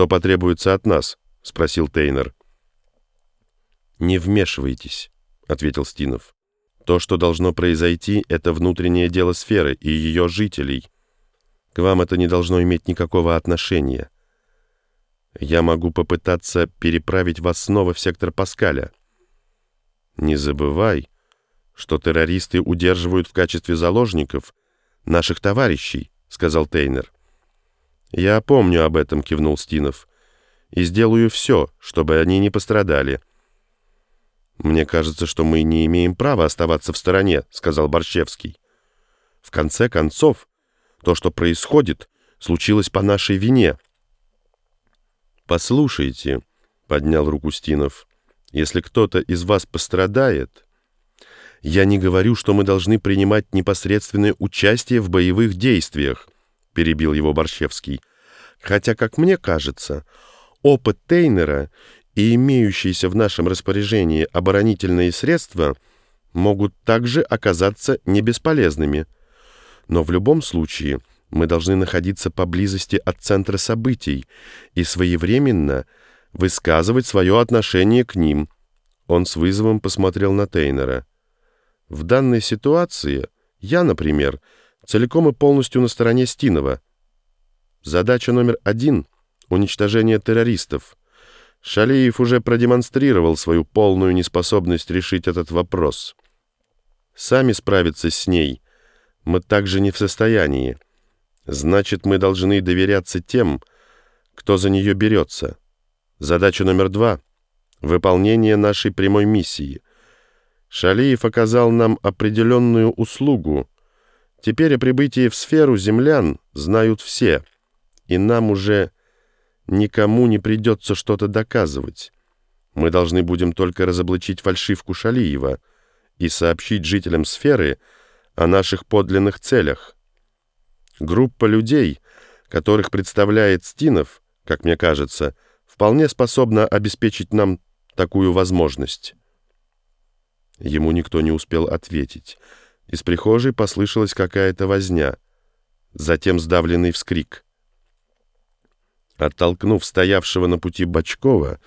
«Что потребуется от нас?» — спросил Тейнер. «Не вмешивайтесь», — ответил Стинов. «То, что должно произойти, это внутреннее дело сферы и ее жителей. К вам это не должно иметь никакого отношения. Я могу попытаться переправить вас снова в сектор Паскаля. Не забывай, что террористы удерживают в качестве заложников наших товарищей», — сказал Тейнер. «Я помню об этом», — кивнул Стинов, — «и сделаю все, чтобы они не пострадали». «Мне кажется, что мы не имеем права оставаться в стороне», — сказал Борщевский. «В конце концов, то, что происходит, случилось по нашей вине». «Послушайте», — поднял руку Стинов, — «если кто-то из вас пострадает...» «Я не говорю, что мы должны принимать непосредственное участие в боевых действиях», — перебил его Борщевский. «Хотя, как мне кажется, опыт Тейнера и имеющиеся в нашем распоряжении оборонительные средства могут также оказаться не бесполезными. Но в любом случае мы должны находиться поблизости от центра событий и своевременно высказывать свое отношение к ним». Он с вызовом посмотрел на Тейнера. В данной ситуации я, например, целиком и полностью на стороне Стинова. Задача номер один — уничтожение террористов. Шалиев уже продемонстрировал свою полную неспособность решить этот вопрос. Сами справиться с ней мы также не в состоянии. Значит, мы должны доверяться тем, кто за нее берется. Задача номер два — выполнение нашей прямой миссии — Шалиев оказал нам определенную услугу. Теперь о прибытии в сферу землян знают все, и нам уже никому не придется что-то доказывать. Мы должны будем только разоблачить фальшивку Шалиева и сообщить жителям сферы о наших подлинных целях. Группа людей, которых представляет Стинов, как мне кажется, вполне способна обеспечить нам такую возможность». Ему никто не успел ответить. Из прихожей послышалась какая-то возня. Затем сдавленный вскрик. Оттолкнув стоявшего на пути Бочкова,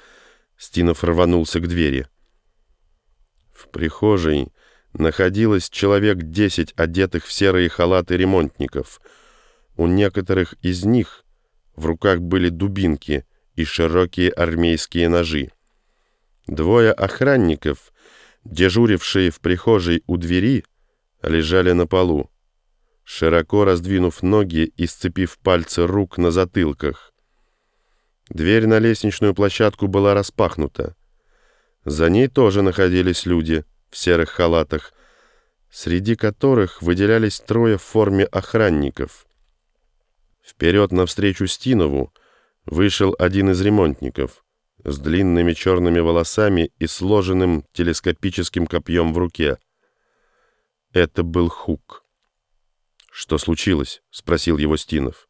Стинов рванулся к двери. В прихожей находилось человек десять одетых в серые халаты ремонтников. У некоторых из них в руках были дубинки и широкие армейские ножи. Двое охранников дежурившие в прихожей у двери, лежали на полу, широко раздвинув ноги и сцепив пальцы рук на затылках. Дверь на лестничную площадку была распахнута. За ней тоже находились люди в серых халатах, среди которых выделялись трое в форме охранников. Вперед навстречу Стинову вышел один из ремонтников с длинными черными волосами и сложенным телескопическим копьем в руке. Это был Хук. «Что случилось?» — спросил его Стинов.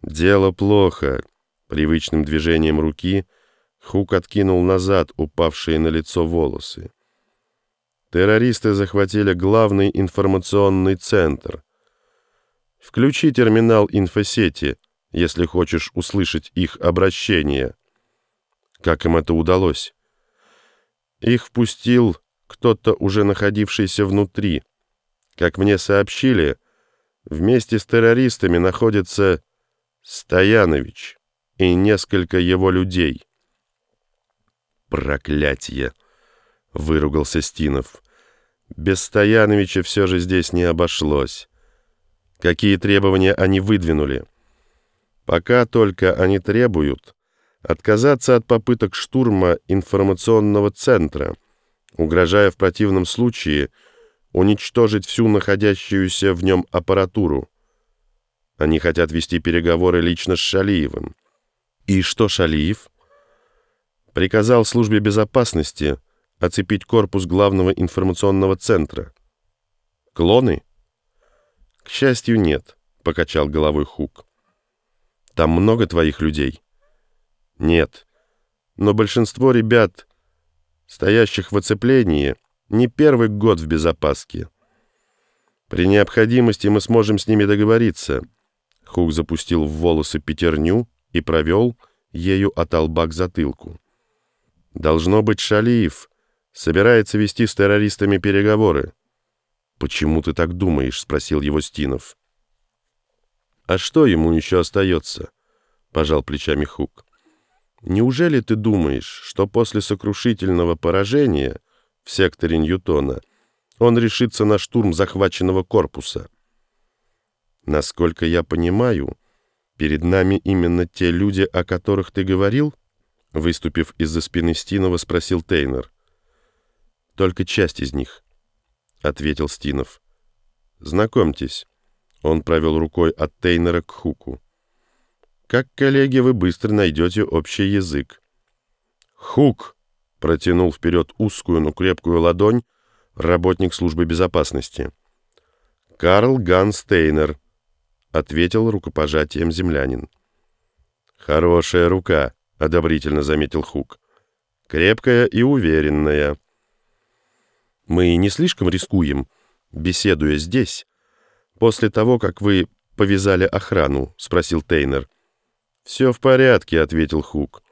«Дело плохо». Привычным движением руки Хук откинул назад упавшие на лицо волосы. Террористы захватили главный информационный центр. Включи терминал инфосети, если хочешь услышать их обращение. Как им это удалось? Их впустил кто-то, уже находившийся внутри. Как мне сообщили, вместе с террористами находится Стоянович и несколько его людей. «Проклятье!» — выругался Стинов. «Без Стояновича все же здесь не обошлось. Какие требования они выдвинули?» «Пока только они требуют...» отказаться от попыток штурма информационного центра, угрожая в противном случае уничтожить всю находящуюся в нем аппаратуру. Они хотят вести переговоры лично с Шалиевым. И что Шалиев? Приказал службе безопасности оцепить корпус главного информационного центра. Клоны? К счастью, нет, покачал головой Хук. Там много твоих людей. Нет. Но большинство ребят, стоящих в оцеплении, не первый год в безопаске. При необходимости мы сможем с ними договориться. Хук запустил в волосы пятерню и провел ею от лба к затылку. «Должно быть, Шалиев собирается вести с террористами переговоры». «Почему ты так думаешь?» — спросил его Стинов. «А что ему еще остается?» — пожал плечами Хук. «Неужели ты думаешь, что после сокрушительного поражения в секторе Ньютона он решится на штурм захваченного корпуса?» «Насколько я понимаю, перед нами именно те люди, о которых ты говорил?» Выступив из-за спины Стинова, спросил Тейнер. «Только часть из них», — ответил Стинов. «Знакомьтесь». Он провел рукой от Тейнера к Хуку. Как коллеги, вы быстро найдете общий язык. «Хук!» — протянул вперед узкую, но крепкую ладонь работник службы безопасности. «Карл Ганстейнер», — ответил рукопожатием землянин. «Хорошая рука», — одобрительно заметил Хук. «Крепкая и уверенная». «Мы не слишком рискуем, беседуя здесь, после того, как вы повязали охрану?» — спросил Тейнер. «Все в порядке», — ответил Хук.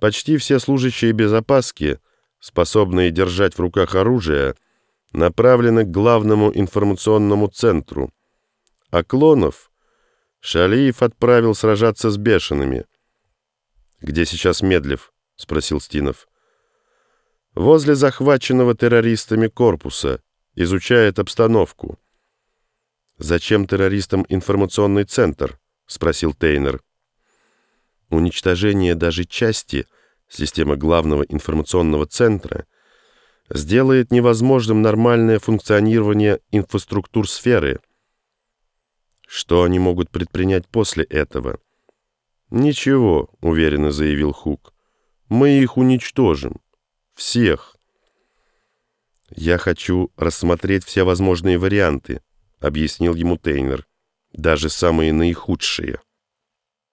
«Почти все служащие безопаски, способные держать в руках оружие, направлены к главному информационному центру. А клонов Шалиев отправил сражаться с бешеными». «Где сейчас Медлев?» — спросил Стинов. «Возле захваченного террористами корпуса. Изучает обстановку». «Зачем террористам информационный центр?» — спросил Тейнер. Уничтожение даже части системы главного информационного центра сделает невозможным нормальное функционирование инфраструктур сферы. Что они могут предпринять после этого? «Ничего», — уверенно заявил Хук. «Мы их уничтожим. Всех». «Я хочу рассмотреть все возможные варианты», — объяснил ему Тейнер. «Даже самые наихудшие».